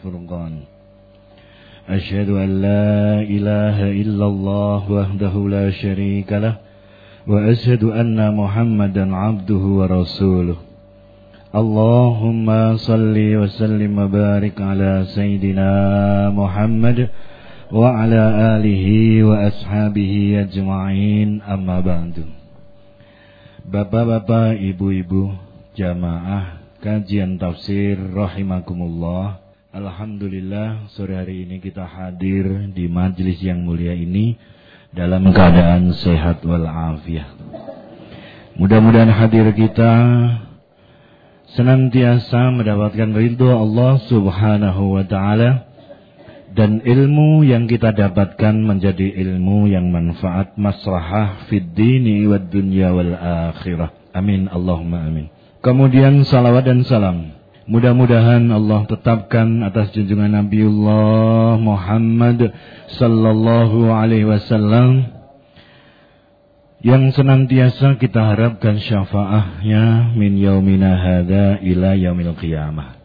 الفرقان أشهد أن لا إله إلا الله وحده لا شريك له وأشهد أن محمدا عبده ورسوله اللهم صل وسلم وبارك على سيدنا محمد وعلى آله وأصحابه أجمعين أما بعد Bapak-bapak, ibu-ibu, jamaah kajian tafsir rahimakumullah Alhamdulillah sore hari ini kita hadir di majlis yang mulia ini dalam keadaan sehat walafiat. Mudah-mudahan hadir kita senantiasa mendapatkan ridho Allah Subhanahu wa taala dan ilmu yang kita dapatkan menjadi ilmu yang manfaat maslahah fid dini wad dunya wal akhirah. Amin Allahumma amin. Kemudian salawat dan salam. Mudah-mudahan Allah tetapkan atas junjungan Nabiullah Muhammad sallallahu alaihi wasallam yang senantiasa kita harapkan syafaahnya min yaumina hadza ila yaumil qiyamah.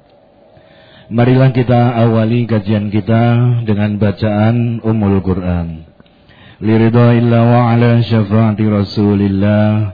Marilah kita awali kajian kita dengan bacaan Ummul Quran. Liridha illa wa ala syafaati Rasulillah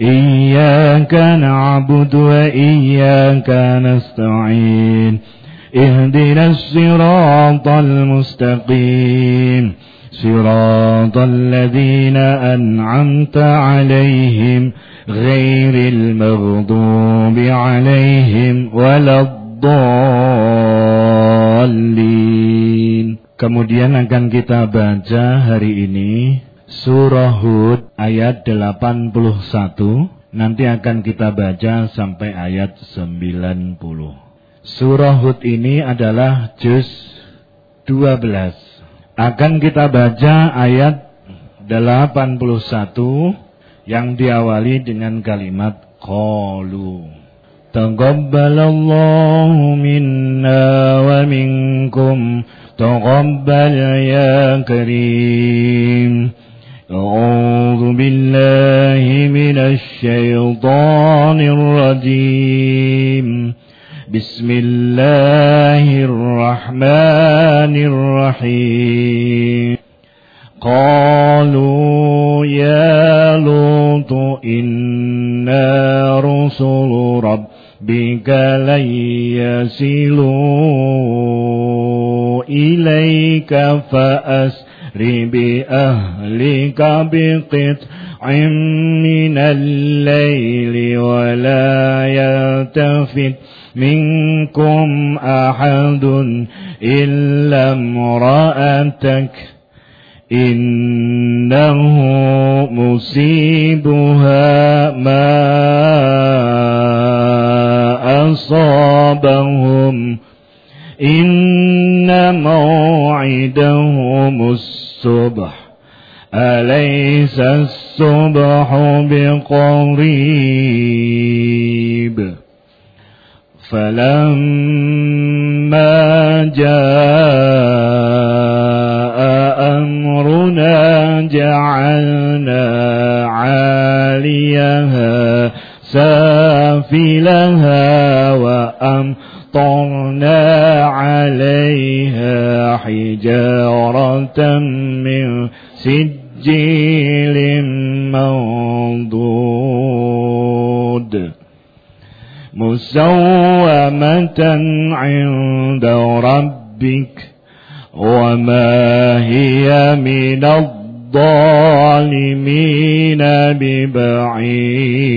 إياك نعبد وإياك نستعين. اهدنا الصراط المستقيم. صراط الذين أنعمت عليهم غير المغضوب عليهم ولا الضالين. Kemudian akan kita baca hari ini. Surah Hud ayat 81 Nanti akan kita baca sampai ayat 90 Surah Hud ini adalah juz 12 Akan kita baca ayat 81 yang diawali dengan kalimat qalu taqabbalallahu minna wa minkum taqabbal ya karim أعوذ بالله من الشيطان الرجيم. بسم الله الرحمن الرحيم. قالوا يا لوط إنا رسل ربك لن يصلوا إليك فأسر بأهلك بقطع من الليل ولا يلتفت منكم أحد إلا امرأتك. إنه مصيبها ما أصابهم. إن موعدهم الصبح أليس الصبح بقريب؟ فلما جاء أمرنا جعلنا عاليها سافلها وأمطرنا عليها حجارة من سجيل منضود مسومة عند ربك وما هي من الظالمين ببعيد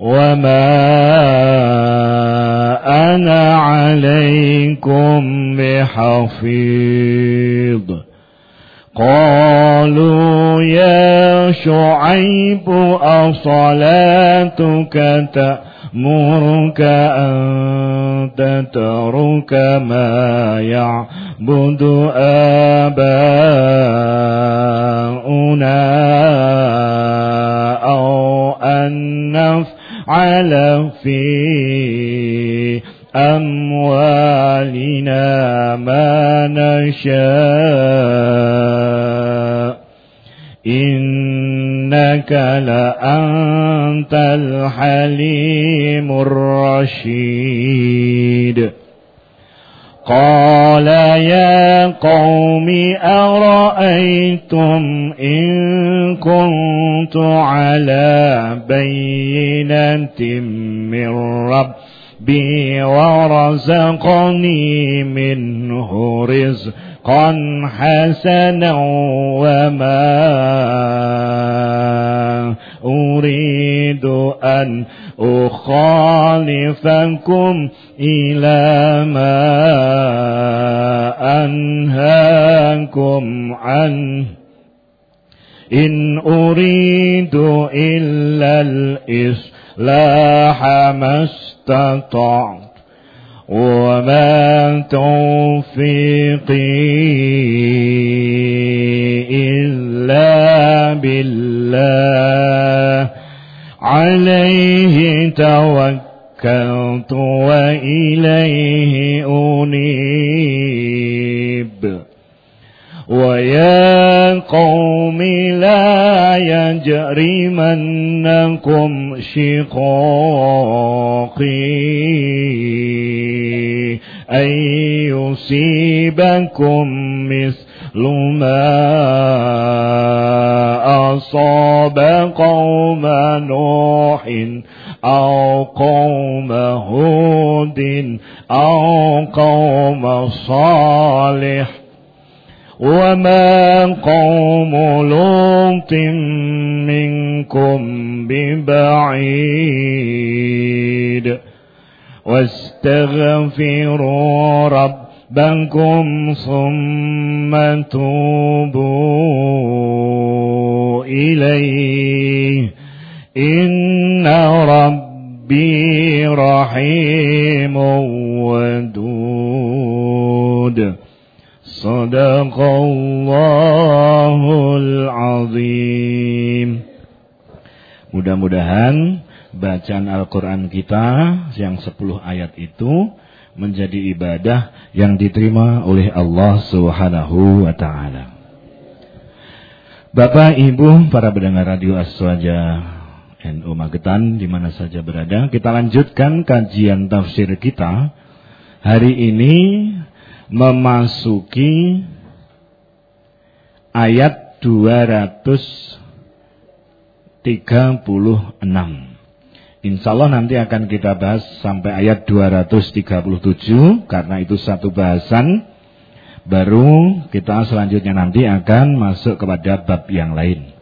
وما أنا عليكم بحفيظ قالوا يا شعيب أصلاتك تأمر يأمرك أن تترك ما يعبد آباؤنا أو أن نفعل في أموالنا ما نشاء. إنك لأنت الحليم الرشيد. قال يا قوم أرأيتم إن كنت على بينة من ربي ورزقني منه رزق رزقا حسنا وما أريد أن أخالفكم إلى ما أنهاكم عنه. إن أريد إلا الإصلاح ما استطعت وما توفيقي إلا بالله. عليه توكلت وإليه أنيب. ويا قوم لا يجرمنكم شقاقي. أن يصيبكم مثل ما أصاب قوم نوح أو قوم هود أو قوم صالح وما قوم لوط منكم ببعيد واستغفروا ربكم ثم توبوا إليه إن ربي رحيم ودود صدق الله العظيم Mudah-mudahan bacaan Al-Quran kita yang 10 ayat itu menjadi ibadah yang diterima oleh Allah Subhanahu wa taala. Bapak, Ibu, para pendengar radio Aswaja NU Magetan di mana saja berada, kita lanjutkan kajian tafsir kita. Hari ini memasuki ayat 236. Insya Allah nanti akan kita bahas sampai ayat 237 karena itu satu bahasan. Baru kita selanjutnya nanti akan masuk kepada bab yang lain.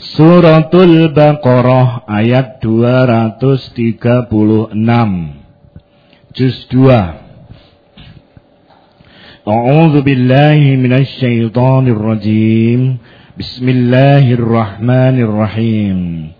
Suratul Baqarah ayat 236. juz 2 A'udzu billahi minasy syaithanir rajim Bismillahirrahmanirrahim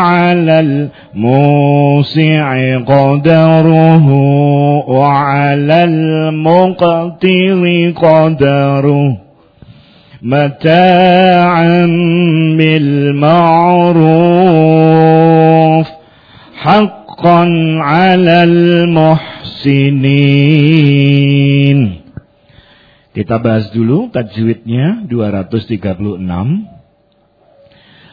على الموسع قدره وعلى المقتر قدره متاعا بالمعروف حقا على المحسنين Kita bahas dulu tajwidnya 236.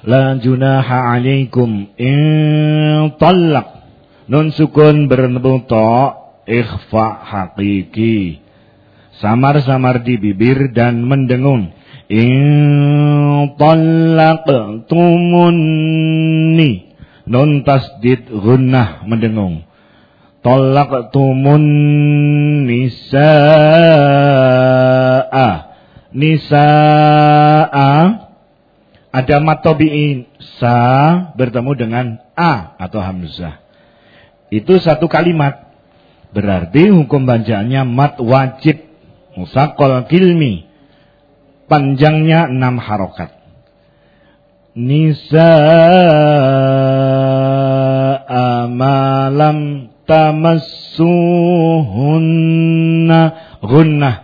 La junaha alaikum in talak. Nun sukun bertemu ikhfa hakiki. Samar-samar di bibir dan mendengung. In talaqtumunni. Nun tasdid gunnah mendengung. Talaqtumun nisa'a. Nisa'a. Ada matobi'in. Sa bertemu dengan A atau Hamzah. Itu satu kalimat. Berarti hukum bacaannya mat wajib. Musakol kilmi panjangnya enam harokat. Nisa amalam tamassuhunna gunnah.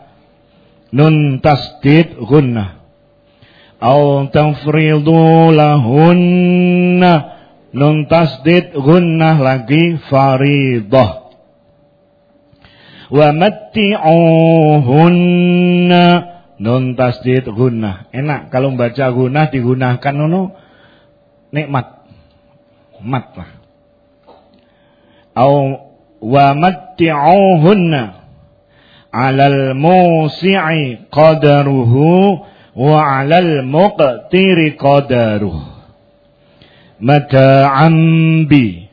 Nun tasdid gunnah. Au tafridu lahunna. Nun tasdid gunnah lagi faridah. Wa matti'uhunna Nun tasdid gunnah. Enak kalau membaca gunnah digunakan nono nikmat. Mat lah. Au wa matti'uhunna 'alal musi'i qadaruhu wa 'alal muqtiri qadaruhu. Mata'am bi.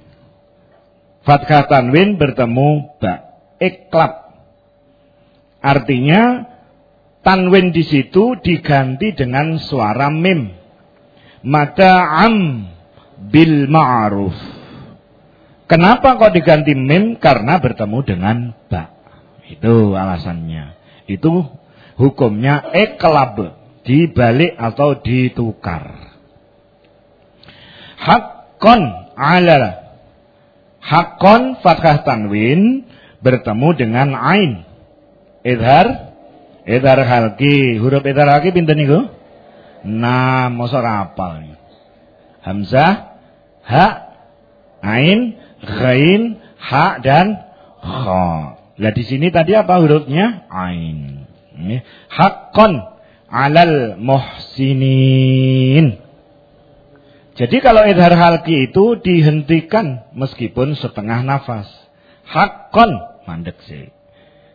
Fathah tanwin bertemu ba. Iklab. Artinya Tanwin di situ diganti dengan suara mim. Mata'am bil ma'ruf. Kenapa kok diganti mim? Karena bertemu dengan ba. Itu alasannya. Itu hukumnya eklab. Dibalik atau ditukar. Hakon ala. Hakon fathah tanwin bertemu dengan ain. Idhar Idhar halki, huruf idhar halki pinten niku? Nah, masa ora apal. Hamzah, ha, ain, ghain, ha dan kha. Lah di sini tadi apa hurufnya? Ain. Haqqan 'alal muhsinin. Jadi kalau idhar halki itu dihentikan meskipun setengah nafas. Haqqan mandek sih.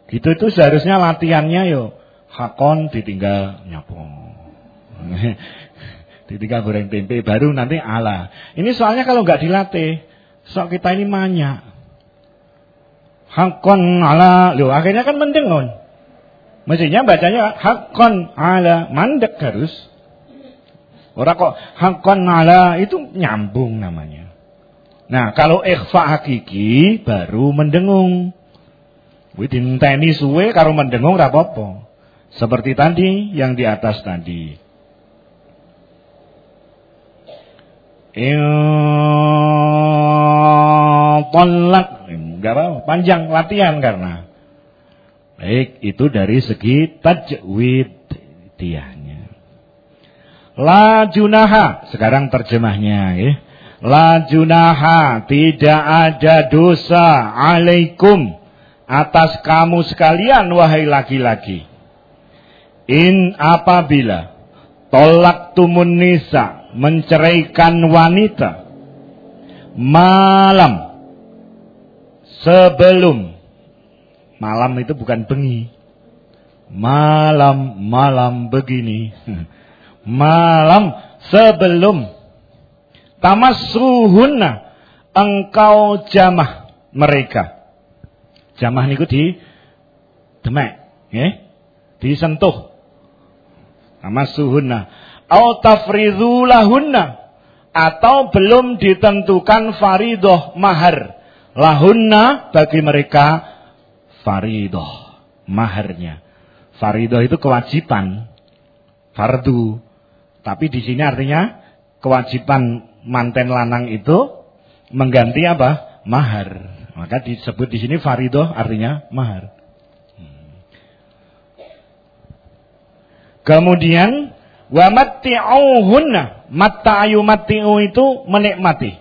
Gitu itu seharusnya latihannya yo hakon ditinggal nyapu. ditinggal goreng tempe baru nanti ala. Ini soalnya kalau nggak dilatih, sok kita ini banyak. Hakon ala, lo akhirnya kan mendengon. Mestinya bacanya hakon ala, mandek harus. Orang kok hakon ala itu nyambung namanya. Nah, kalau ikhfa hakiki baru mendengung. Kuwi dinteni suwe karo mendengung apa-apa. Seperti tadi yang di atas tadi. Tolak enggak apa panjang latihan karena baik itu dari segi tajwid diahnya. La junaha sekarang terjemahnya ya. La junaha tidak ada dosa alaikum atas kamu sekalian wahai laki-laki. In apabila tolak tumun nisa menceraikan wanita malam sebelum malam itu bukan bengi malam-malam begini. Malam sebelum tamasruhunna engkau jamah mereka. Jamah niku di demek, nggih. Disentuh. Tamasruhunna au tafridhu lahunna atau belum ditentukan faridoh mahar lahunna bagi mereka faridoh maharnya faridoh itu kewajiban fardu tapi di sini artinya kewajiban manten lanang itu mengganti apa? Mahar. Maka disebut di sini faridoh artinya mahar. Kemudian wa matti'uhunna. Matta'ayu matti'u itu menikmati.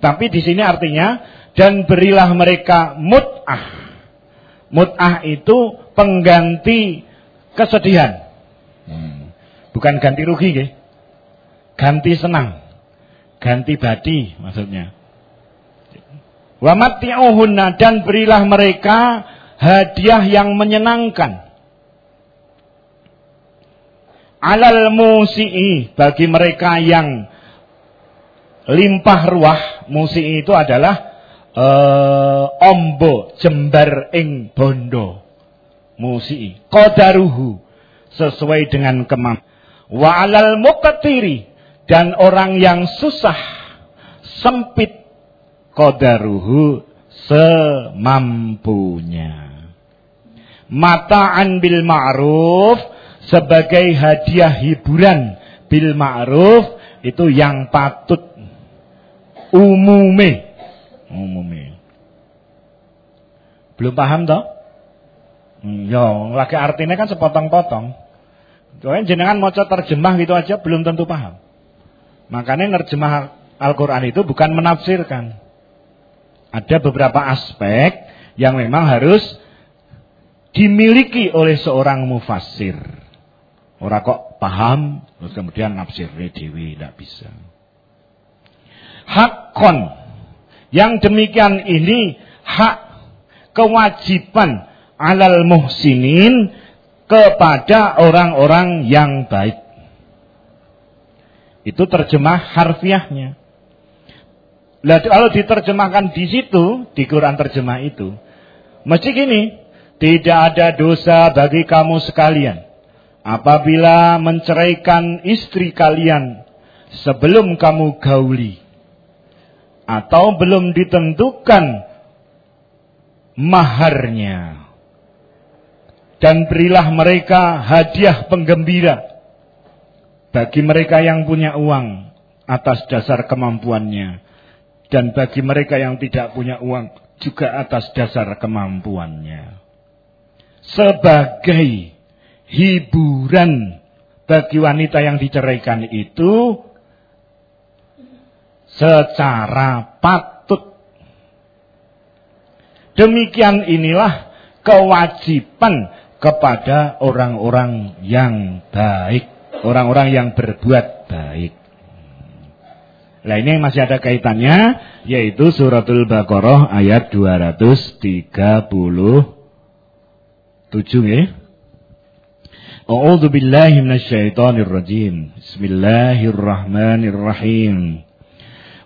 Tapi di sini artinya dan berilah mereka mut'ah. Mut'ah itu pengganti kesedihan. Hmm. Bukan ganti rugi, ke? ganti senang, ganti badi maksudnya. Wa matti'uhunna dan berilah mereka hadiah yang menyenangkan. Alal musi'i bagi mereka yang limpah ruah, musi'i itu adalah uh, ombo jembar ing bondo. Musi'i qadaruhu. Sesuai dengan kemampuan. Wa alal muqtiri. Dan orang yang susah sempit. Kodaruhu semampunya. Mata'an bil ma'ruf. Sebagai hadiah hiburan bil ma'ruf. Itu yang patut. Umume umume. Belum paham toh? Hmm, ya, lagi artinya kan sepotong-potong. Soalnya jenengan mau terjemah gitu aja belum tentu paham. Makanya nerjemah Al-Quran itu bukan menafsirkan. Ada beberapa aspek yang memang harus dimiliki oleh seorang mufassir. Orang kok paham, terus kemudian nafsir dewi, tidak bisa. Hakon. Yang demikian ini hak kewajiban alal muhsinin kepada orang-orang yang baik. Itu terjemah harfiahnya. Lah kalau diterjemahkan di situ, di Quran terjemah itu, mesti gini, tidak ada dosa bagi kamu sekalian apabila menceraikan istri kalian sebelum kamu gauli atau belum ditentukan maharnya dan berilah mereka hadiah penggembira bagi mereka yang punya uang atas dasar kemampuannya. Dan bagi mereka yang tidak punya uang juga atas dasar kemampuannya. Sebagai hiburan bagi wanita yang diceraikan itu secara patut. Demikian inilah kewajiban kepada orang-orang yang baik orang-orang yang berbuat baik. Nah ini masih ada kaitannya yaitu suratul Baqarah ayat 237 ya. A'udzu billahi minasyaitonir rajim. Bismillahirrahmanirrahim.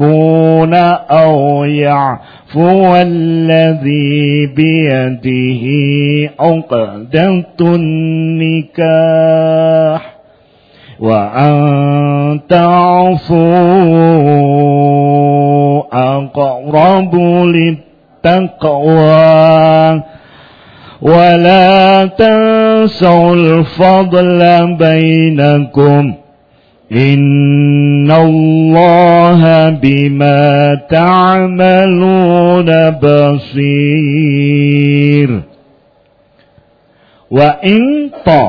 يعفون أو يعفو الذي بيده عقدة النكاح وأن تعفوا أقرب للتقوى ولا تنسوا الفضل بينكم إن الله بما تعملون بصير وإن طا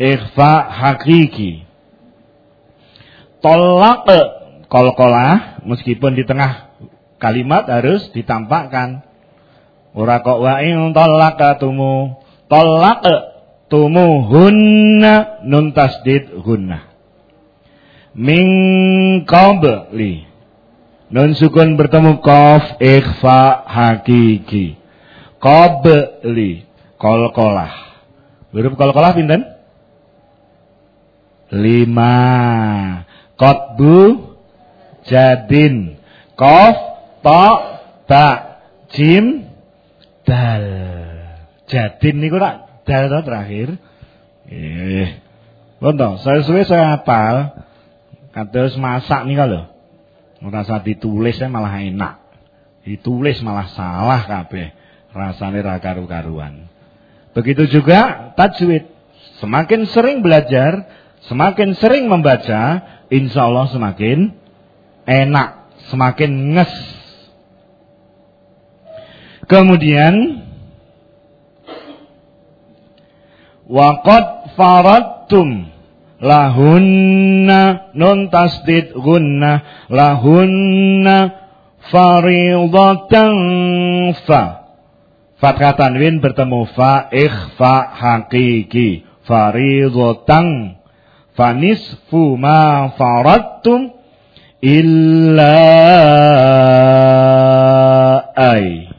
إخفاء حقيقي tolak kol-kolah meskipun di tengah kalimat harus ditampakkan. Ora kok wa in talaqatumu talaq tumuhunna nun tasdid hunna. Min qabli. Nun sukun bertemu qaf ikhfa hakiki. Qabli kol-kolah. Huruf kol-kolah pinten? Lima. Qatbu jadin. Qaf ta ta jim dal. Jadin niku tak dal terakhir. Eh. Wonten, saya suwe saya hafal. Kados masak nih kalau. Merasa ditulis saya malah enak. Ditulis malah salah kabeh. Rasane ra karu-karuan. Begitu juga tajwid. Semakin sering belajar, semakin sering membaca, insya Allah semakin enak, semakin nges. Kemudian Waqad faradtum lahunna nun tasdid gunna. Lahunna faridatan fa. Fathah tanwin bertemu fa ikhfa hakiki. Faridatan fanisfu ma faradtum illa ay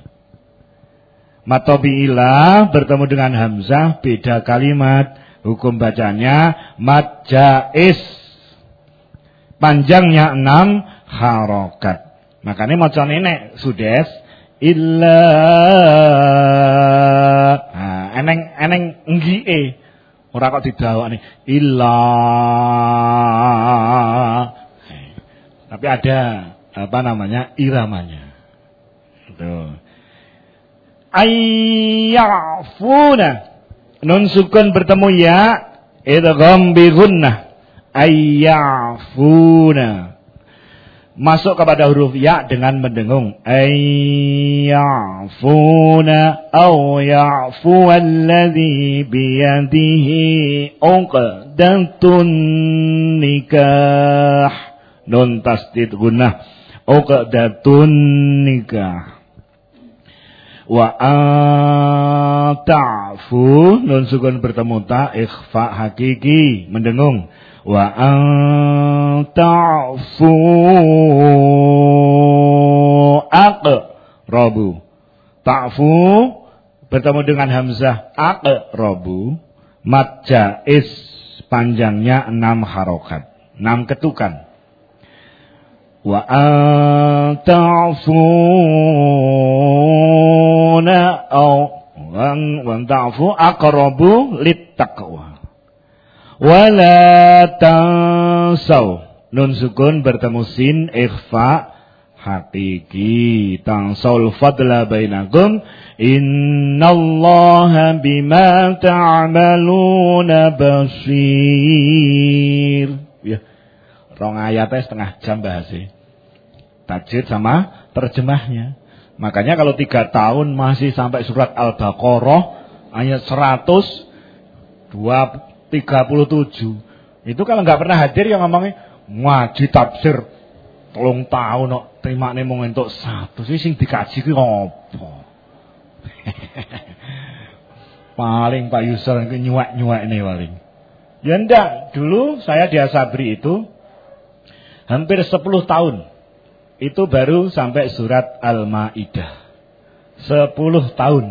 Matobi ilah bertemu dengan Hamzah beda kalimat hukum bacanya mad jais panjangnya enam harokat. Makanya macan nenek sudes illa. Nah, eneng eneng ngie ora kok didawakne illa. Tapi ada apa namanya iramanya. Itu ayyafuna nun sukun bertemu ya. Idgham bi gunnah ayyafuna. Masuk kepada huruf ya dengan mendengung. Ayyafuna. Aw ya'fu alladhi biyadihi uqdatun nikah. Nun tasdid gunnah uqdatun nikah wa ta'fu nun sukun bertemu ta ikhfa hakiki mendengung. Wa ta'fu aqrabu ta'fu bertemu dengan hamzah. Aqrabu mad jaiz panjangnya enam harokat. Enam ketukan ta'funa au wa ta'fu aqrabu lit taqwa Wala tansau. Nun sukun bertemu sin ikhfa hakiki. Tangsaul fadla bainakum. Innallaha bima ta'maluna basir. Ya. Rong ayatnya setengah jam bahasnya tajwid sama terjemahnya makanya kalau tiga tahun masih sampai surat Al-Baqarah ayat 100 dua 37. Itu kalau nggak pernah hadir yang ngomongnya ngaji tafsir tolong tahu no terima nih mau untuk satu sih sing dikaji ki ngopo. paling Pak Yusuf nyuak-nyuak ini paling. Ya ndak, dulu saya di Asabri itu hampir 10 tahun. Itu baru sampai surat Al-Maidah. 10 tahun.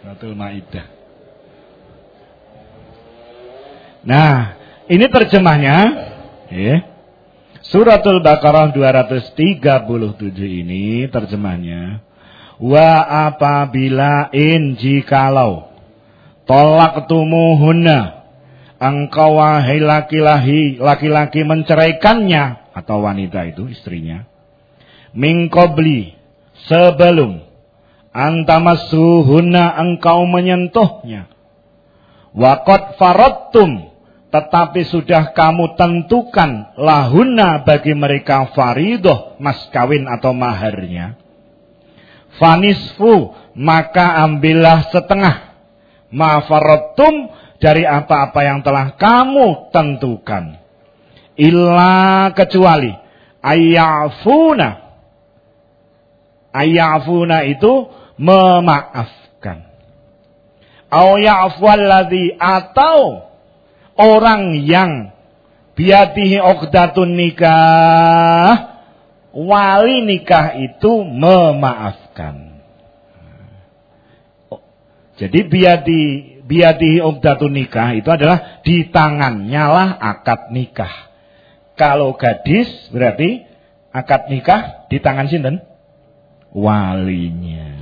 Surat Al-Maidah. Nah, ini terjemahnya. Ya. Suratul Baqarah 237 ini terjemahnya. Wa apabila in jikalau tolak tumuhunna engkau wahai laki-laki laki-laki menceraikannya atau wanita itu istrinya mingkobli sebelum antamasuhunna engkau menyentuhnya wakot farottum tetapi sudah kamu tentukan lahuna bagi mereka faridoh mas kawin atau maharnya. Fanisfu maka ambillah setengah mafarotum dari apa-apa yang telah kamu tentukan. Illa kecuali ayafuna. Ayafuna itu memaafkan. Au atau orang yang biatihi uqdatun nikah wali nikah itu memaafkan. Jadi biati biati uqdatun nikah itu adalah di tangannya lah akad nikah kalau gadis berarti akad nikah di tangan sinten? Walinya.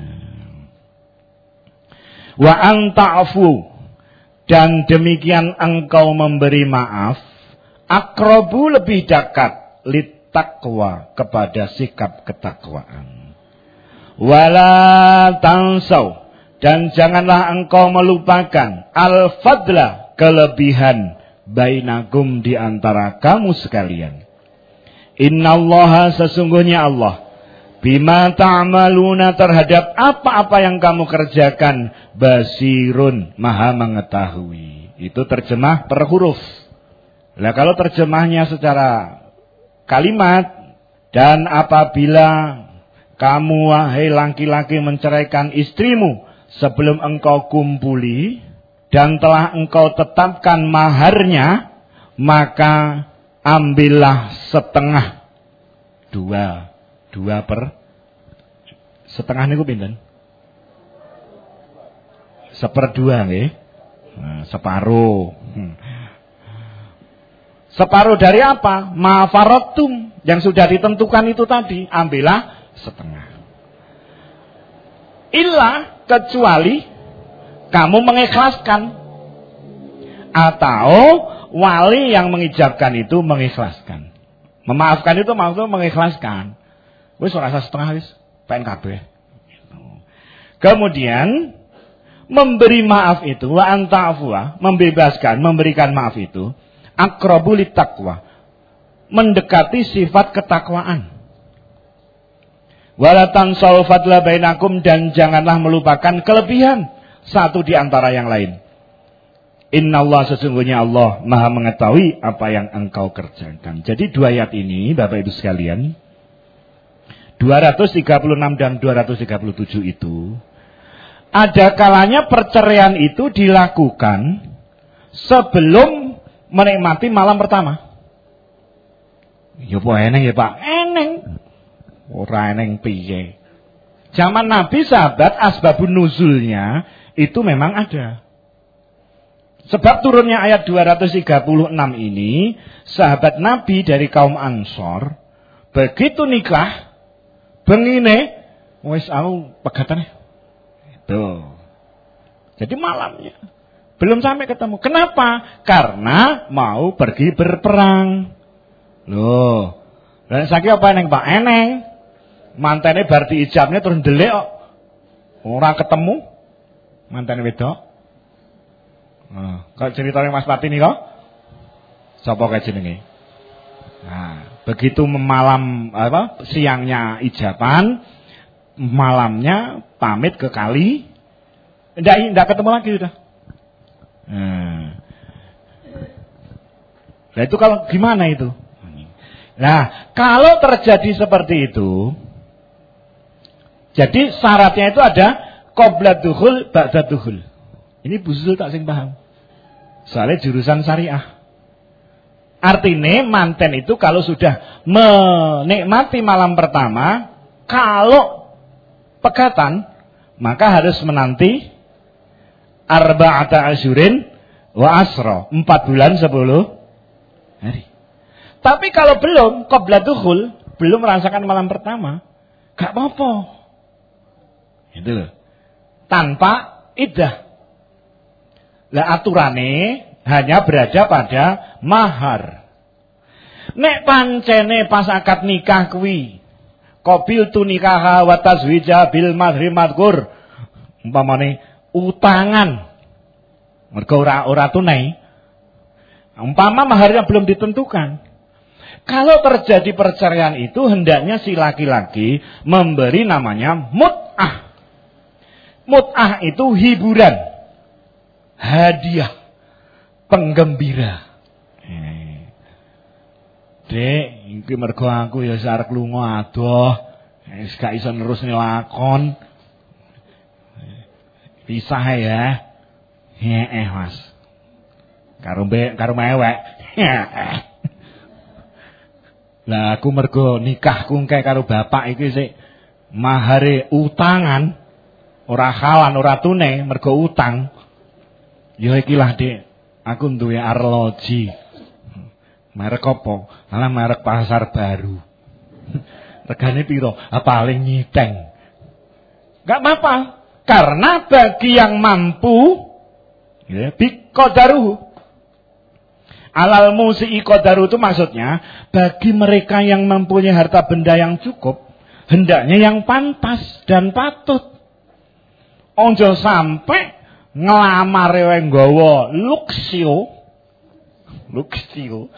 Wa anta'fu dan demikian engkau memberi maaf akrobu lebih dekat litakwa kepada sikap ketakwaan. Wala tansau dan janganlah engkau melupakan al-fadla kelebihan bainakum di antara kamu sekalian. Innallaha sesungguhnya Allah bima ta'maluna terhadap apa-apa yang kamu kerjakan basirun maha mengetahui. Itu terjemah per huruf. Nah kalau terjemahnya secara kalimat dan apabila kamu wahai laki-laki menceraikan istrimu sebelum engkau kumpuli dan telah engkau tetapkan maharnya, maka ambillah setengah. Dua. Dua per. Setengah ini pinten? Seperdua nih. Nah, separuh. Hmm. Separuh dari apa? Mafarotum. Yang sudah ditentukan itu tadi. Ambillah setengah. Illa kecuali kamu mengikhlaskan atau wali yang mengijabkan itu mengikhlaskan. Memaafkan itu maksudnya mengikhlaskan. Wis ora setengah wis PNKB. Kemudian memberi maaf itu wa anta'fuwa, membebaskan, memberikan maaf itu akrabu taqwa. Mendekati sifat ketakwaan. Wala tansal fadla bainakum dan janganlah melupakan kelebihan satu di antara yang lain. Inna Allah sesungguhnya Allah maha mengetahui apa yang engkau kerjakan. Jadi dua ayat ini Bapak Ibu sekalian. 236 dan 237 itu. Ada kalanya perceraian itu dilakukan sebelum menikmati malam pertama. Ya pak eneng ya pak, eneng. Ora eneng piye. Zaman Nabi sahabat asbabun nuzulnya itu memang ada. Sebab turunnya ayat 236 ini, sahabat Nabi dari kaum Ansor, begitu nikah, bengine, wis aku pegatane. Itu. Jadi malamnya. Belum sampai ketemu. Kenapa? Karena mau pergi berperang. Loh. Dan sakit apa neng Pak Eneng? Mantene berarti ijabnya terus ndelik kok. Ora ketemu mantan wedok. Nah, kalau ceritanya Mas Pati nih kok, sapa kayak jenenge? Nah, begitu malam apa siangnya ijaban, malamnya pamit ke kali, ndak ndak ketemu lagi udah. Nah. Nah itu kalau gimana itu? Nah, kalau terjadi seperti itu, jadi syaratnya itu ada Qobla duhul, ba'da duhul. Ini buzul tak sing paham. Soalnya jurusan syariah. Artinya manten itu kalau sudah menikmati malam pertama, kalau pegatan, maka harus menanti arba'ata asyurin wa asro. Empat bulan sepuluh hari. Tapi kalau belum, qobla duhul, belum merasakan malam pertama, gak apa-apa. Itu loh tanpa idah. Lah aturane hanya berada pada mahar. Nek pancene pas akad nikah kuwi qabil tu nikah wa tazwija bil madhri madhkur umpamane utangan mergo ora ora tunai umpama maharnya belum ditentukan kalau terjadi perceraian itu hendaknya si laki-laki memberi namanya mut'ah Mut'ah itu hiburan. Hadiah. Penggembira. Dek, iki mergo aku ya sarek lunga adoh. Wis gak iso nerusne lakon. Pisah ya. Heeh, Mas. Karo mbek karo mewek. Lah aku mergo nikahku kae karo bapak iki sik mahare utangan ora halan ora tunai mergo utang. Ya iki lah, Dik. Aku duwe arloji. Merek apa? Alah merek pasar baru. Regane piro? Ah, paling nyiteng. Gak apa-apa. Karena bagi yang mampu ya bikodaruhu Alal musii kodaru itu maksudnya bagi mereka yang mempunyai harta benda yang cukup hendaknya yang pantas dan patut. Ojo sampai ngelamar yang gawa luksio. Luksio.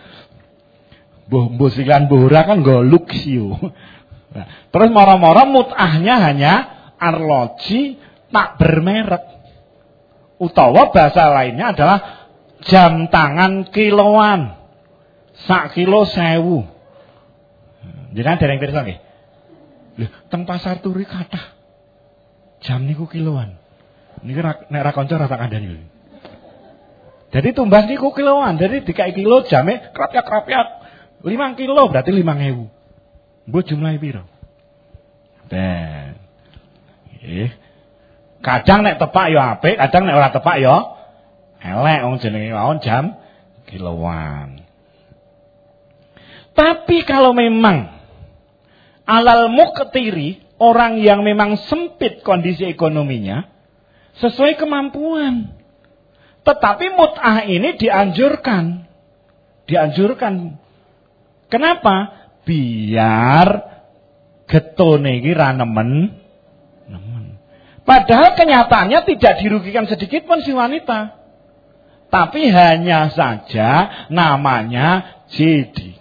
Buh buh silan buhura kan gawa luksio. Nah, terus moro-moro mutahnya hanya arloji tak bermerek. Utawa bahasa lainnya adalah jam tangan kiloan. Sak kilo sewu. Jenengan dereng pirsa nggih? Lho, teng pasar turi kathah. Jam niku kiloan. Niki nek ra kanca ra tak kandhani. Jadi tumbas niku kiloan. Jadi dikai kilo jame krapyak-krapyak. 5 kilo berarti 5000. Mbok jumlahe piro? Ben. Nggih. Kadang nek tepak ya apik, kadang nek ora tepak ya Elek wong jenenge mawon jam kiloan. Tapi kalau memang alal muktiri orang yang memang sempit kondisi ekonominya sesuai kemampuan. Tetapi mut'ah ini dianjurkan. Dianjurkan. Kenapa? Biar getone iki ra nemen Padahal kenyataannya tidak dirugikan sedikit pun si wanita. Tapi hanya saja namanya jadi.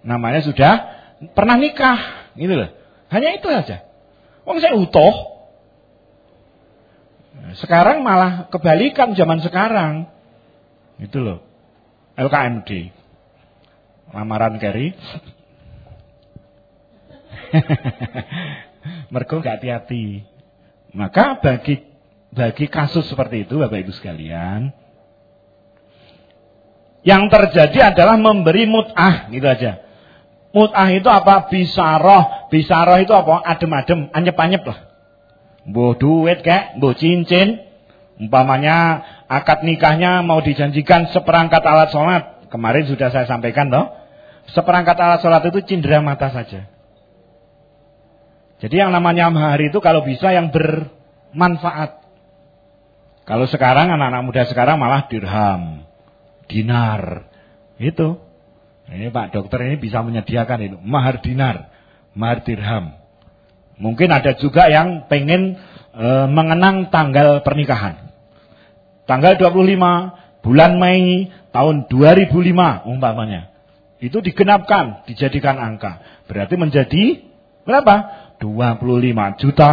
Namanya sudah pernah nikah, gitu loh. Hanya itu saja. Wong saya utuh. Sekarang malah kebalikan zaman sekarang. Itu loh. LKMD. Lamaran Kerry. Mergo gak hati-hati. Maka bagi bagi kasus seperti itu Bapak Ibu sekalian, yang terjadi adalah memberi mut'ah gitu aja. Mut'ah itu apa? Bisaroh. Bisaroh itu apa? Adem-adem, anyep-anyep lah. Mbah duit kayak, mbah cincin. Umpamanya akad nikahnya mau dijanjikan seperangkat alat sholat. Kemarin sudah saya sampaikan toh. Seperangkat alat sholat itu cindera mata saja. Jadi yang namanya mahar itu kalau bisa yang bermanfaat. Kalau sekarang anak-anak muda sekarang malah dirham dinar. Itu. Ini Pak dokter ini bisa menyediakan itu. Mahar dinar, mahar dirham. Mungkin ada juga yang pengen e, mengenang tanggal pernikahan. Tanggal 25 bulan Mei tahun 2005 umpamanya. Itu digenapkan, dijadikan angka. Berarti menjadi berapa? 25 juta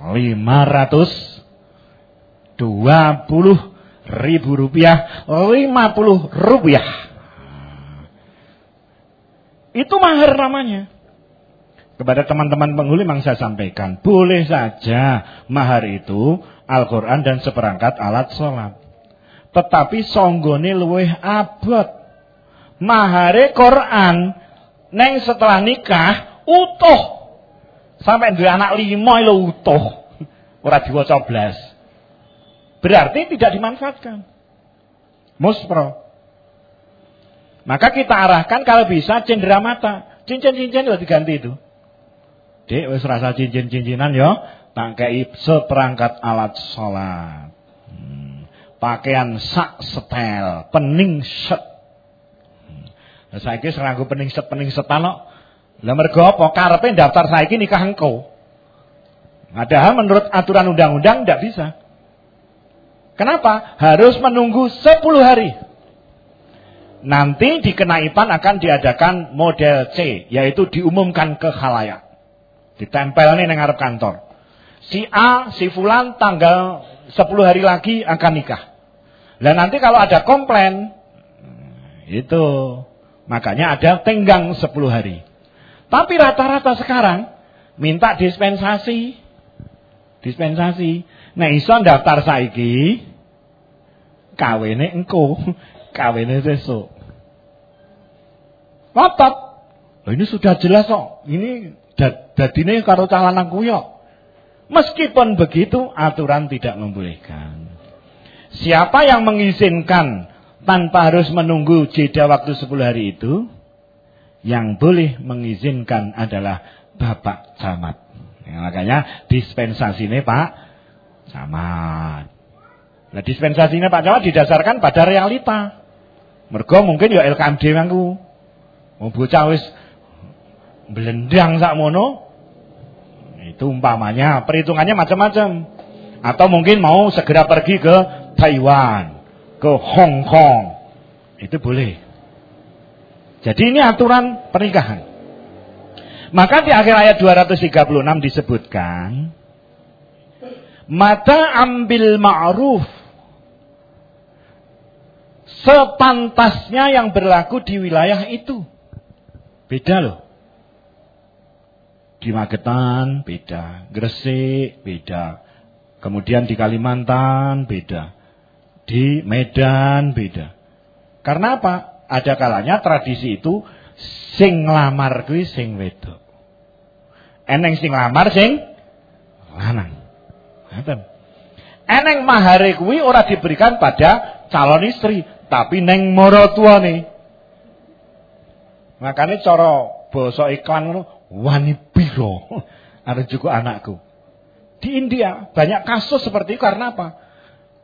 520 ribu rupiah, lima puluh rupiah. Itu mahar namanya. Kepada teman-teman penghulu memang saya sampaikan, boleh saja mahar itu Al-Quran dan seperangkat alat sholat. Tetapi songgone luweh abot. Mahare Quran, neng setelah nikah, utuh. Sampai dua anak lima itu utuh. Ora diwaca blas. Berarti tidak dimanfaatkan. Muspro. Maka kita arahkan kalau bisa cendera mata. Cincin-cincin itu diganti itu. Dek wis rasa cincin-cincinan ya, tak kei seperangkat alat sholat. Hmm. Pakaian sak setel, pening set. Hmm. Saiki serangku pening set pening setan kok. Lah mergo apa? Karepe daftar saiki nikah engkau. Padahal menurut aturan undang-undang tidak bisa. Kenapa? Harus menunggu 10 hari. Nanti di kenaipan akan diadakan model C, yaitu diumumkan ke khalayak. Ditempel nih ngarep kantor. Si A, si Fulan tanggal 10 hari lagi akan nikah. Dan nanti kalau ada komplain, itu Makanya ada tenggang 10 hari. Tapi rata-rata sekarang minta dispensasi. Dispensasi. Nah iso daftar saiki kawene engko, kawene sesuk. Ngotot. Loh ini sudah jelas kok. Ini dadine karo calon aku yo. Meskipun begitu aturan tidak membolehkan. Siapa yang mengizinkan tanpa harus menunggu jeda waktu 10 hari itu, yang boleh mengizinkan adalah Bapak Camat. Ya, makanya dispensasi ini Pak Camat. Nah ini Pak Camat didasarkan pada realita. Mergo mungkin ya LKMD mangku. Mau bocah wis belendang sak mono. Itu umpamanya, perhitungannya macam-macam. Atau mungkin mau segera pergi ke Taiwan, ke Hong Kong. Itu boleh. Jadi ini aturan pernikahan. Maka di akhir ayat 236 disebutkan Mata ambil ma'ruf Sepantasnya yang berlaku di wilayah itu. Beda loh. Di Magetan beda. Gresik beda. Kemudian di Kalimantan beda. Di Medan beda. Karena apa? Ada kalanya tradisi itu sing lamar kuwi sing wedok. Eneng sing lamar sing lanang. Eneng mahare kuwi ora diberikan pada calon istri, tapi neng nih. Makanya cara basa iklan ngono wani piro. Ada juga anakku. Di India banyak kasus seperti itu karena apa?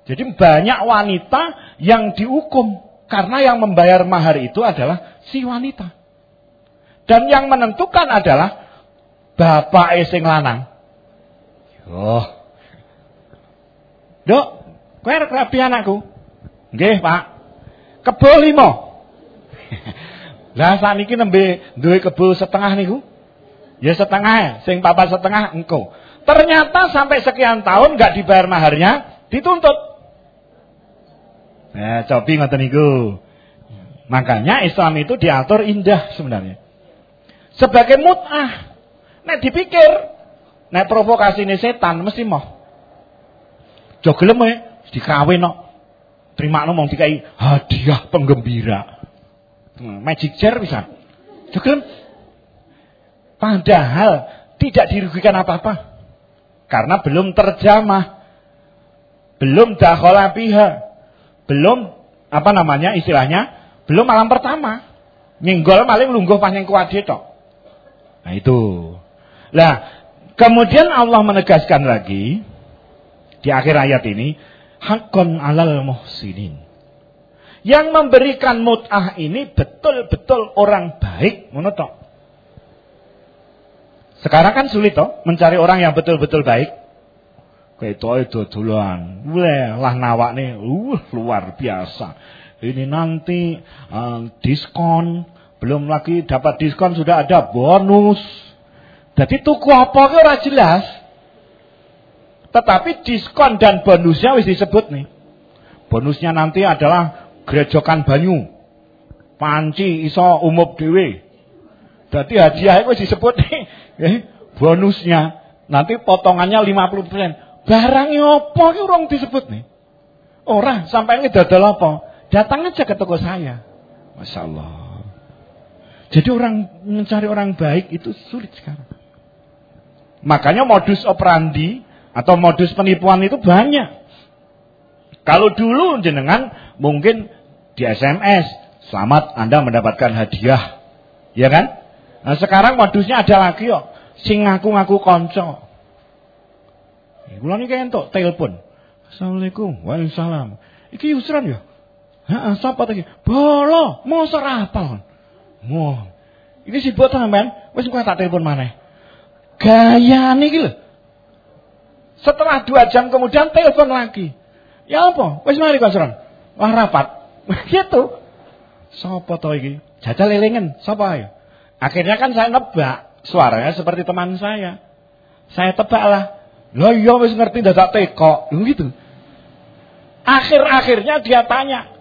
Jadi banyak wanita yang dihukum karena yang membayar mahar itu adalah si wanita. Dan yang menentukan adalah bapak esing lanang. Oh. Dok, arep rapi anakku? Nggih, Pak. Kebo limo. Lah sakniki nembe duwe kebo setengah niku. Ya setengah, sing papa setengah engko. Ternyata sampai sekian tahun nggak dibayar maharnya, dituntut. Nah, cobi ngoten niku. Makanya Islam itu diatur indah sebenarnya. Sebagai mut'ah. Nek dipikir, nek provokasi ini setan mesti mau. Jogelem ya, dikawin no. Terima mau dikai hadiah penggembira. Hmm, magic chair bisa. Jogelem. Padahal tidak dirugikan apa-apa. Karena belum terjamah. Belum dakhala pihak belum apa namanya istilahnya belum malam pertama nyenggol maling lungguh panjang kuwade tok nah itu lah kemudian Allah menegaskan lagi di akhir ayat ini hakon alal muhsinin yang memberikan mut'ah ini betul-betul orang baik menurut sekarang kan sulit toh mencari orang yang betul-betul baik Ketoke dodolan. Wah, lah nawakne uh luar biasa. Ini nanti uh, diskon, belum lagi dapat diskon sudah ada bonus. Jadi tuku apa ora jelas. Tetapi diskon dan bonusnya wis disebut nih. Bonusnya nanti adalah gerejokan banyu. Panci iso umup dhewe. Dadi hadiah itu disebut nih. Eh, bonusnya. Nanti potongannya 50%. Barangnya apa ki orang disebut nih. Orang sampai ini dodol apa? Datang aja ke toko saya. Masya Allah. Jadi orang mencari orang baik itu sulit sekarang. Makanya modus operandi atau modus penipuan itu banyak. Kalau dulu jenengan mungkin di SMS, selamat Anda mendapatkan hadiah. Ya kan? Nah sekarang modusnya ada lagi kok. Sing ngaku-ngaku konco. Kula niki entuk telepon. Assalamualaikum. Waalaikumsalam. Iki Yusran ya? Heeh, sapa tadi? Bolo, mosok rapal. Mo. Iki si bot sampean, wis engko tak telepon maneh. Gayane iki lho. Setelah dua jam kemudian telepon lagi. Ya apa? Wis mari Yusran. Wah rapat. gitu. Sapa to iki? Jajal elengen, sapa ya? Akhirnya kan saya nebak suaranya seperti teman saya. Saya tebak lah. Lah iya wis ngerti dadak teko. Gitu. Akhir-akhirnya dia tanya.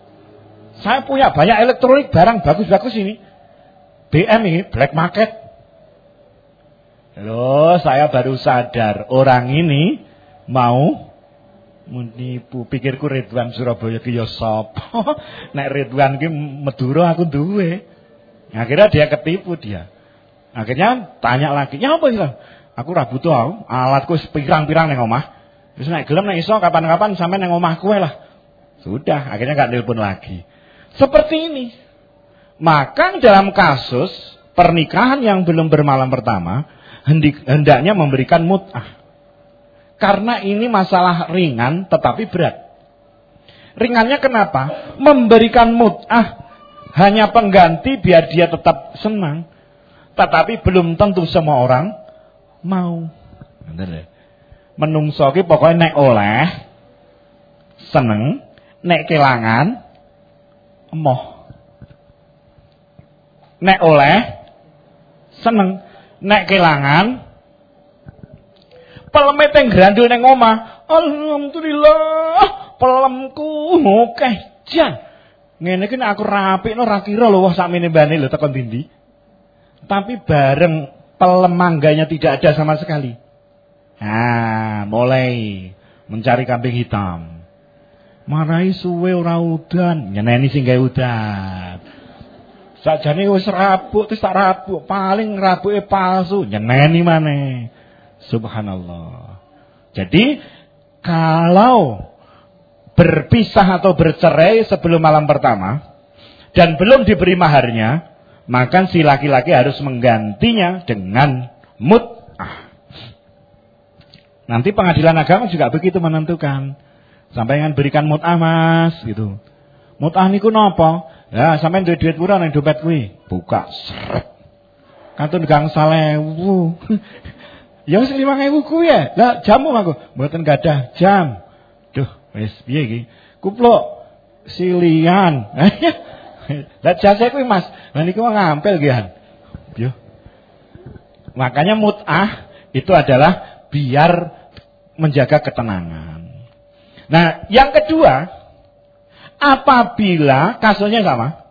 Saya punya banyak elektronik barang bagus-bagus ini. BM ini black market. Loh, saya baru sadar orang ini mau menipu. Pikirku Ridwan Surabaya ki ya sapa? Nek Ridwan ki Madura aku duwe. Akhirnya dia ketipu dia. Akhirnya tanya lagi, "Ya apa itu?" Aku ra butuh aku, alatku pirang-pirang ning omah. Wis nek gelem nek iso kapan-kapan sampe ning omah kowe lah. Sudah, akhirnya gak telepon lagi. Seperti ini. Maka dalam kasus pernikahan yang belum bermalam pertama, hendaknya memberikan mut'ah. Karena ini masalah ringan tetapi berat. Ringannya kenapa? Memberikan mut'ah hanya pengganti biar dia tetap senang. Tetapi belum tentu semua orang mau. Ya? Menungso ki pokoknya nek oleh seneng, nek kelangan emoh. Nek oleh seneng, nek kelangan peleme teng grandul ning omah. Alhamdulillah, pelemku oke jan. Ngene iki aku rapikno ra kira lho wah sakmene mbane lho tekan dindi. Tapi bareng pelem mangganya tidak ada sama sekali. Nah, mulai mencari kambing hitam. Marai suwe ora udan, nyeneni sing gawe udan. Sakjane wis rabuk terus tak rabuk, paling rabuke palsu, nyeneni maneh. Subhanallah. Jadi kalau berpisah atau bercerai sebelum malam pertama dan belum diberi maharnya, maka si laki-laki harus menggantinya dengan mut'ah. Nanti pengadilan agama juga begitu menentukan. Sampai dengan berikan mut'ah mas gitu. Mut'ah niku nopo? Ya sampai duit duit pura nang dompet kuwi. Buka seret. Kantun gang salewu. ya wis 5000 kuwi ya. Lah jamu aku mboten gadah jam. Duh, wis piye iki? Kuplok silian. Lah jasa kuwi Mas. Lah niku ngampel gian. Yo. Makanya mut'ah itu adalah biar menjaga ketenangan. Nah, yang kedua, apabila kasusnya sama,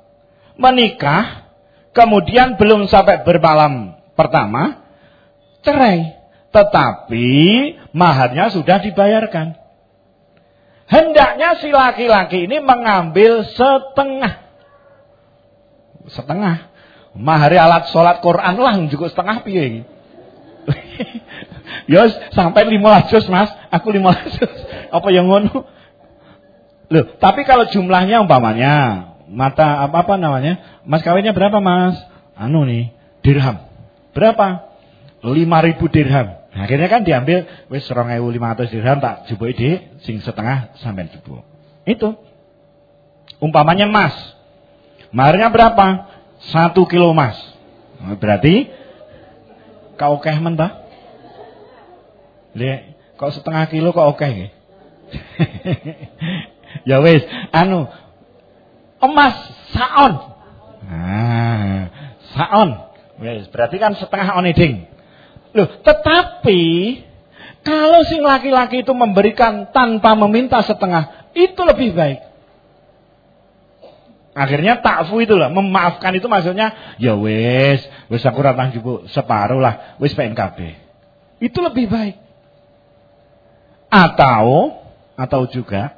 menikah, kemudian belum sampai bermalam pertama, cerai. Tetapi maharnya sudah dibayarkan. Hendaknya si laki-laki ini mengambil setengah. Setengah. Mahari alat sholat Quran lah juga setengah piye Ya sampai lima ratus mas, aku lima ratus. Apa yang ngono? Loh, tapi kalau jumlahnya umpamanya mata apa apa namanya? Mas kawinnya berapa mas? Anu nih, dirham. Berapa? Lima ribu dirham. Nah, akhirnya kan diambil wis ratus dirham tak jubuki di sing setengah sampai jubuk. Itu. Umpamanya emas. Maharnya berapa? Satu kilo emas. Berarti kau keh mentah? Lek kok setengah kilo kok oke okay, ya wis, anu emas saon. Nah, saon. Wis, berarti kan setengah oneding. Loh, tetapi kalau si laki-laki itu memberikan tanpa meminta setengah, itu lebih baik. Akhirnya takfu itu lah, memaafkan itu maksudnya, ya wis, wis aku ratang jupuk separuh lah, wis PNKB. Itu lebih baik. Atau atau juga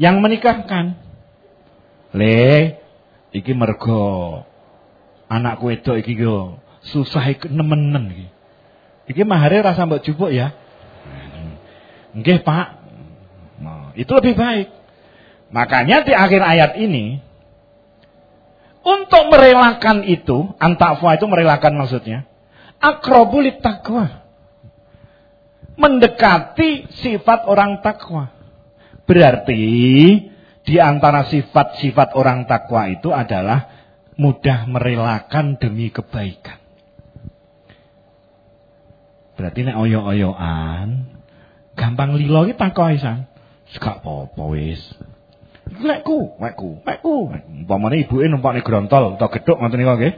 yang menikahkan. Le, iki mergo anakku itu iki yo susah nemenen iki. Iki mahare rasa mbok jupuk ya. Nggih, Pak. Nah, itu lebih baik. Makanya di akhir ayat ini untuk merelakan itu, antakwa itu merelakan maksudnya. Akrobulit takwa mendekati sifat orang takwa. Berarti di antara sifat-sifat orang takwa itu adalah mudah merelakan demi kebaikan. Berarti nek oyo-oyoan gampang lilo iki takwa isan. Gak apa-apa wis. Lekku, lekku, lekku. Umpamane ibuke numpakne grontol utawa gedhok ngoten niku nggih.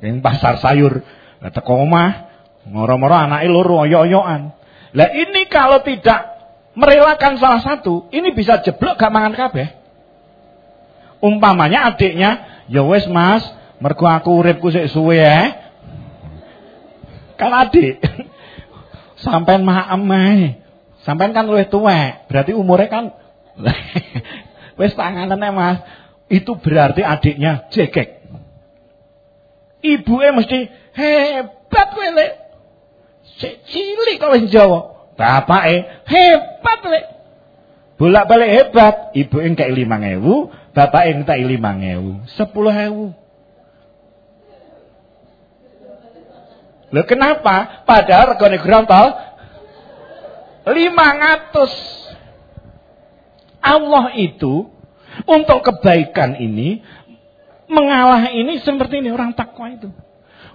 Ning pasar sayur, teko omah, moro-moro anake loro oyo-oyoan. Lah ini kalau tidak merelakan salah satu, ini bisa jeblok gak mangan kabeh. Umpamanya adiknya, ya wes mas, Mergo aku uripku sik suwe eh. Kan adik. Sampean maem ae. Sampean kan luwih tuwek, berarti umurnya kan wis tanganane Mas. Itu berarti adiknya jegek. Ibuke mesti hebat kowe lek. Cilik kok wis Jawa. Bapake hebat lek. Bolak-balik hebat, ibu engkek 5000, bapak entek 5000, 10000. Loh kenapa? Padahal regane grontol 500. Allah itu untuk kebaikan ini mengalah ini seperti ini orang takwa itu.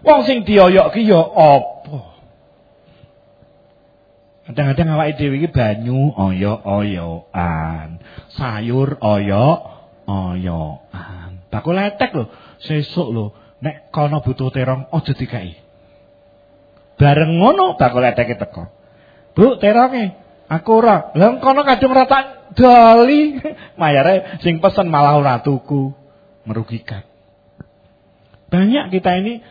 Wong sing dioyok ki ya apa? Kadang-kadang awake dhewe iki banyu oyok-oyokan, sayur oyok-oyokan. Bakul letek lho, sesuk lho, nek kono butuh terong aja dikai. Bareng ngono bakul leteke teko. Bu, teronge. Aku ora. Lah kono kadung rata dali. Mayare sing pesen malah ora tuku. Merugikan. Banyak kita ini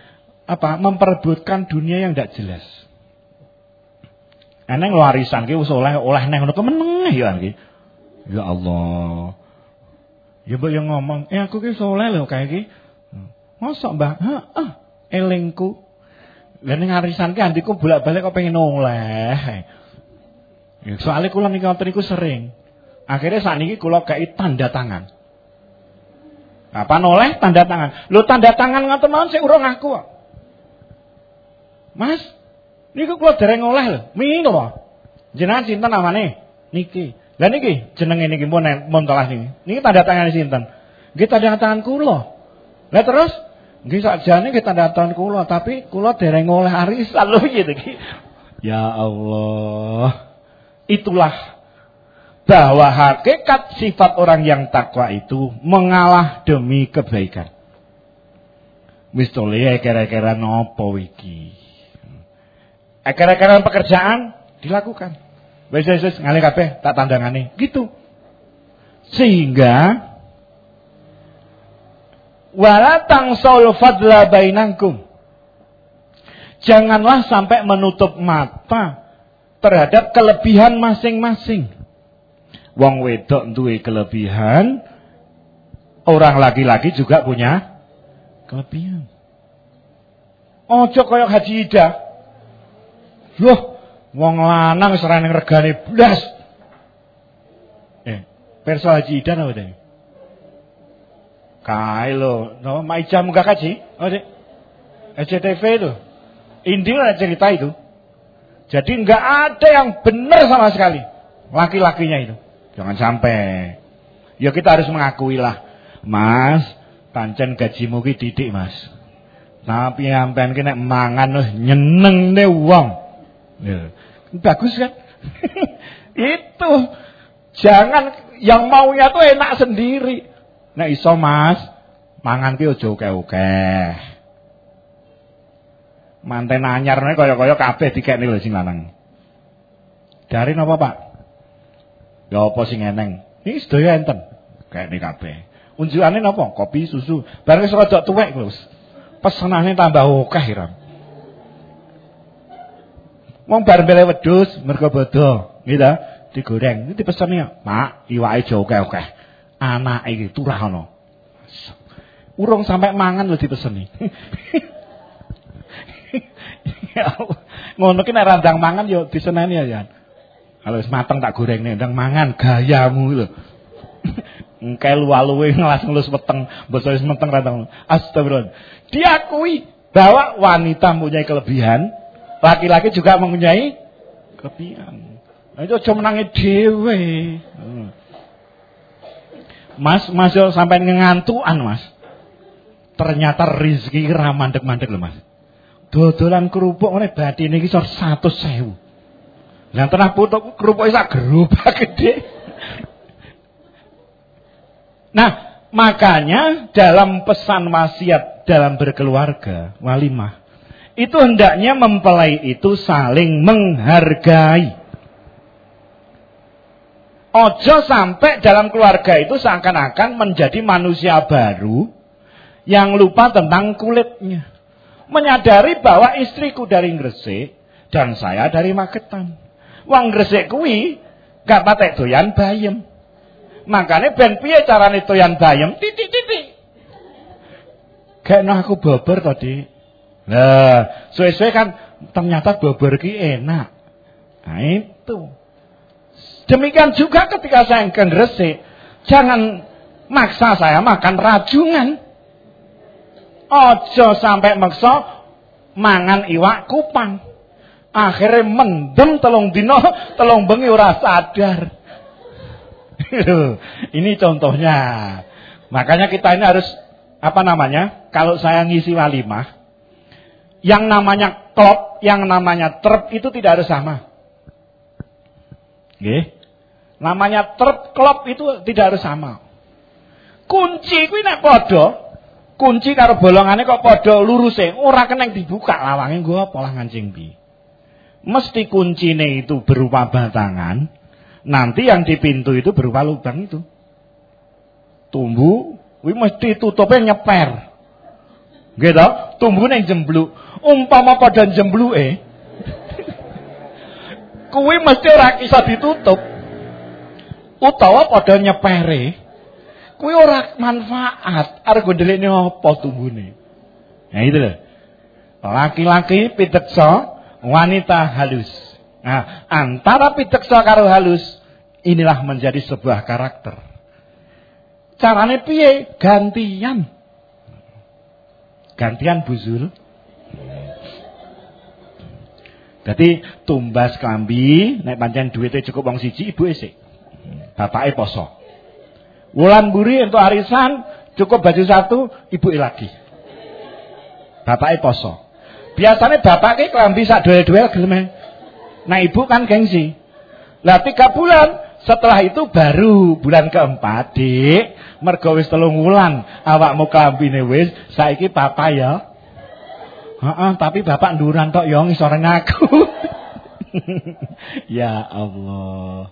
apa memperebutkan dunia yang tidak jelas. Eneng warisan ki wis oleh oleh neng ngono kemeneng ya iki. Ya Allah. Ya mbok yang ngomong, "Eh aku ki soleh lho kayak iki." Mosok, Mbah? Heeh. Elingku lah ning arisan ki andiku bolak-balik kok pengen oleh. Ya, soalnya kula niki ngoten niku sering. Akhirnya saat ini kula kei tanda tangan. Apa noleh tanda tangan? Lu tanda tangan ngoten mawon sing urung aku kok. Mas, niku kula dereng oleh lho. Mini to, Jenengan sinten namane? Niki. Lah niki jenenge niki pun mun telas niki. Niki tanda tangan sinten? Nggih tanda tangan kula. Lah terus Nggih sakjane kita datang kula, tapi kula dereng oleh arisan lho iki. Ya Allah. Itulah bahwa hakikat sifat orang yang takwa itu mengalah demi kebaikan. Wis to kira-kira nopo iki. Kira-kira pekerjaan dilakukan. Wis wis ngalih kabeh tak tandangane. Gitu. Sehingga Wala tangsaul fadla bainangkum. Janganlah sampai menutup mata terhadap kelebihan masing-masing. Wong wedok duwe kelebihan, orang laki-laki juga punya kelebihan. Ojo koyok Haji Ida. Loh, wong lanang serane regane blas. Eh, perso Haji Ida apa tadi? Kailo, no, Maija Kaji, oh, dek. SCTV itu. Indi ada cerita itu. Jadi nggak ada yang benar sama sekali. Laki-lakinya itu. Jangan sampai. Ya kita harus mengakui lah. Mas, pancen gajimu ki didik mas. Tapi sampean ki nek mangan loh nyeneng deh uang. Ya. Bagus kan? itu. Jangan yang maunya tuh enak sendiri. Nek iso Mas, mangan ki aja akeh-akeh. Manten anyarne kaya-kaya kabeh dikekne lho sing lanang. Dari napa, Pak? Ya apa sing eneng? Iki sedaya enten. Kekne kabeh. Unjukane napa? Kopi, susu. Bareng wis rada tuwek lho. Pesenane tambah akeh, Ram. Wong bar mbele wedhus mergo bodho, gitu digoreng. Ini dipeseni, Pak, iwake aja akeh-akeh anak iki turah ana. Urung sampai mangan lho dipeseni. ya Ngono ki nek randang mangan yo diseneni ya. Kalau wis tak goreng ndang mangan gayamu lho. Engke luwe ngelas ngelus weteng, basa wis meteng randang. Astagfirullah. Diakui bahwa wanita mempunyai kelebihan, laki-laki juga mempunyai kelebihan. Itu aja menangi dhewe. Hmm. Mas, Mas yo sampai ngantuan, Mas. Ternyata rezeki ra mandek-mandek lho, Mas. Dodolan kerupuk ngene batine iki 100.000. Lah tenah putuk kerupuk sak gerobak gede. Nah, makanya dalam pesan wasiat dalam berkeluarga, walimah, itu hendaknya mempelai itu saling menghargai. Ojo sampai dalam keluarga itu seakan-akan menjadi manusia baru yang lupa tentang kulitnya. Menyadari bahwa istriku dari Gresik dan saya dari Magetan. Wong Gresik kuwi gak patek doyan bayem. Makanya ben piye carane doyan bayem? Titik titik. Kayaknya aku bobor tadi. Nah, suwe-suwe kan ternyata bobor ki enak. Nah itu. Demikian juga ketika saya ke Gresik, jangan maksa saya makan rajungan. Ojo sampai maksa mangan iwak kupang. Akhirnya mendem telung dino, telung bengi ora sadar. ini contohnya. Makanya kita ini harus apa namanya? Kalau saya ngisi walimah, yang namanya klop, yang namanya terp itu tidak harus sama. Nggih. Namanya terp klop itu tidak harus sama. Kunci kuwi nek padha kunci karo bolongane kok padha luruse, ora kena dibuka lawange nggo apa lah ngancing piye. Mesti kuncine itu berupa batangan, nanti yang di pintu itu berupa lubang itu. Tumbuh, kuwi mesti tutupnya nyeper. Gitu, tumbuh ning jembluk. Umpama pada jembluke, kuwi mesti ora bisa ditutup. Utawa pada nyepere, Kuwi ora manfaat. Arep ndelikne apa tumbune. Nah itu loh. Laki-laki piteksa, wanita halus. Nah, antara piteksa karo halus inilah menjadi sebuah karakter. Carane piye? Gantian. Gantian buzul. Jadi tumbas klambi, nek pancen duitnya cukup wong siji, ibu esik. Bapake poso. Wulan buri untuk arisan cukup baju satu, ibu lagi. Bapak poso. Biasanya bapak ke kelambi sak duel-duel gelem. Nah ibu kan gengsi. Lah tiga bulan setelah itu baru bulan keempat, Dik, mergo wis telung wulan awakmu klambine wis, saiki papa ya. Heeh, tapi bapak nduran tok yo ngisor aku. ya Allah.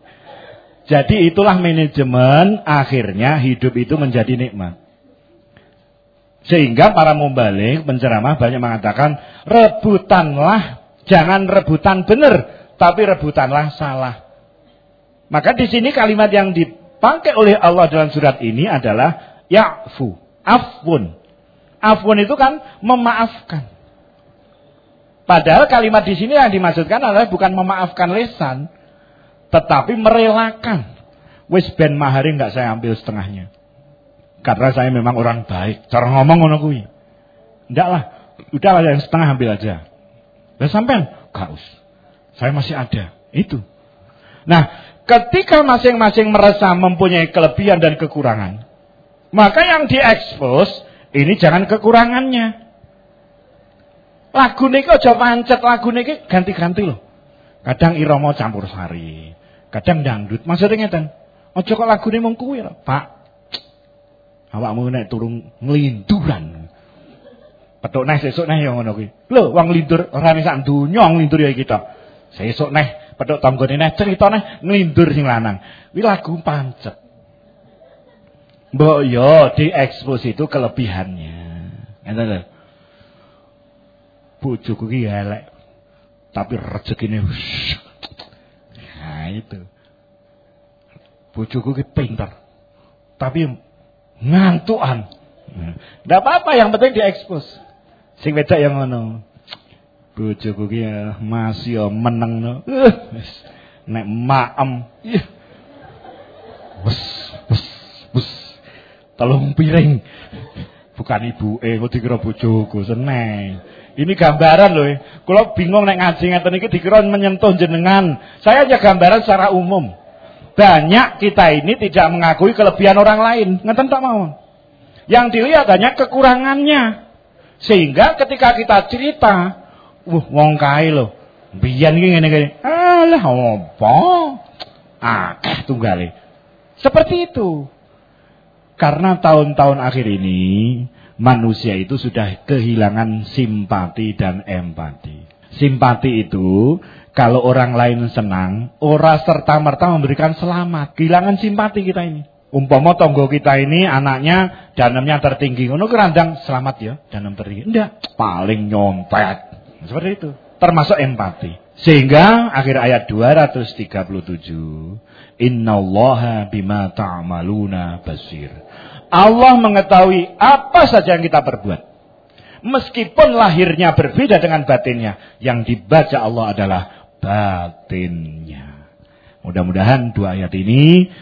Jadi itulah manajemen akhirnya hidup itu menjadi nikmat. Sehingga para mubalik penceramah banyak mengatakan rebutanlah jangan rebutan benar tapi rebutanlah salah. Maka di sini kalimat yang dipakai oleh Allah dalam surat ini adalah ya'fu, afun. Afun itu kan memaafkan. Padahal kalimat di sini yang dimaksudkan adalah bukan memaafkan lesan, tetapi merelakan. Wis ben mahari nggak saya ambil setengahnya. Karena saya memang orang baik. Cara ngomong ngono kuwi. Enggak lah. Udah lah yang setengah ambil aja. Dan sampean gak Saya masih ada. Itu. Nah, ketika masing-masing merasa mempunyai kelebihan dan kekurangan, maka yang diekspos ini jangan kekurangannya. Lagu niki aja pancet, lagu niki ganti-ganti loh. Kadang irama campur sari, Kadang dangdut. Maksudnya ngeten. Aja kok lagune mung kuwi Pak. Awakmu nek turun nglinduran. Petuk neh sesuk neh ya ngono kuwi. Lho, wong nglindur ora sak donya nglindur ya kita. Sesuk neh petuk tanggane neh cerita neh nglindur sing lanang. Kuwi lagu pancet. Mbok yo diekspos itu kelebihannya. Ngeten lho. Bojoku ki elek. Tapi rezekine Nah itu. Bojoku ki pinter. Tapi ngantukan. Enggak apa-apa, yang penting diekspos. Sing wedok yang ngono. Bojoku ki ya masih meneng no. Nek maem. Wes, wes, wes. Telung piring. Bukan ibu eh, kok dikira bojoku seneng. Ini gambaran loh. Kalau bingung naik ngaji ngeten iki dikira menyentuh jenengan. Saya aja gambaran secara umum. Banyak kita ini tidak mengakui kelebihan orang lain. Ngeten tak mau. Yang dilihat hanya kekurangannya. Sehingga ketika kita cerita, wah wong kae lho. Biyen iki ngene-ngene. Alah apa? Akeh tunggale. Seperti itu. Karena tahun-tahun akhir ini manusia itu sudah kehilangan simpati dan empati. Simpati itu kalau orang lain senang, ora serta-merta memberikan selamat. Kehilangan simpati kita ini. Umpama tonggo kita ini anaknya danemnya tertinggi. Ngono kerandang selamat ya, danem tertinggi. Enggak, paling nyontek. Seperti itu. Termasuk empati. Sehingga akhir ayat 237. Innallaha bima ta'maluna basir. Allah mengetahui apa saja yang kita perbuat. Meskipun lahirnya berbeda dengan batinnya. Yang dibaca Allah adalah batinnya. Mudah-mudahan dua ayat ini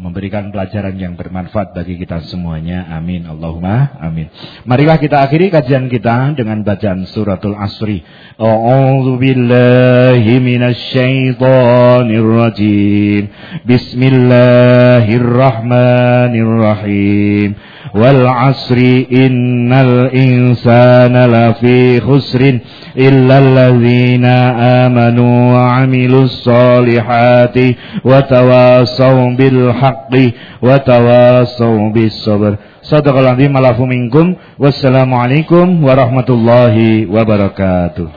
memberikan pelajaran yang bermanfaat bagi kita semuanya. Amin. Allahumma amin. Marilah kita akhiri kajian kita dengan bacaan suratul Asri. A'udzu billahi minasyaitonir rajim. Bismillahirrahmanirrahim. Wal asri innal insana lafi khusrin illa alladzina amanu wa 'amilus solihati wa tawasaw bil بالحق وتواصوا بالصبر صدق العظيم العفو منكم والسلام عليكم ورحمة الله وبركاته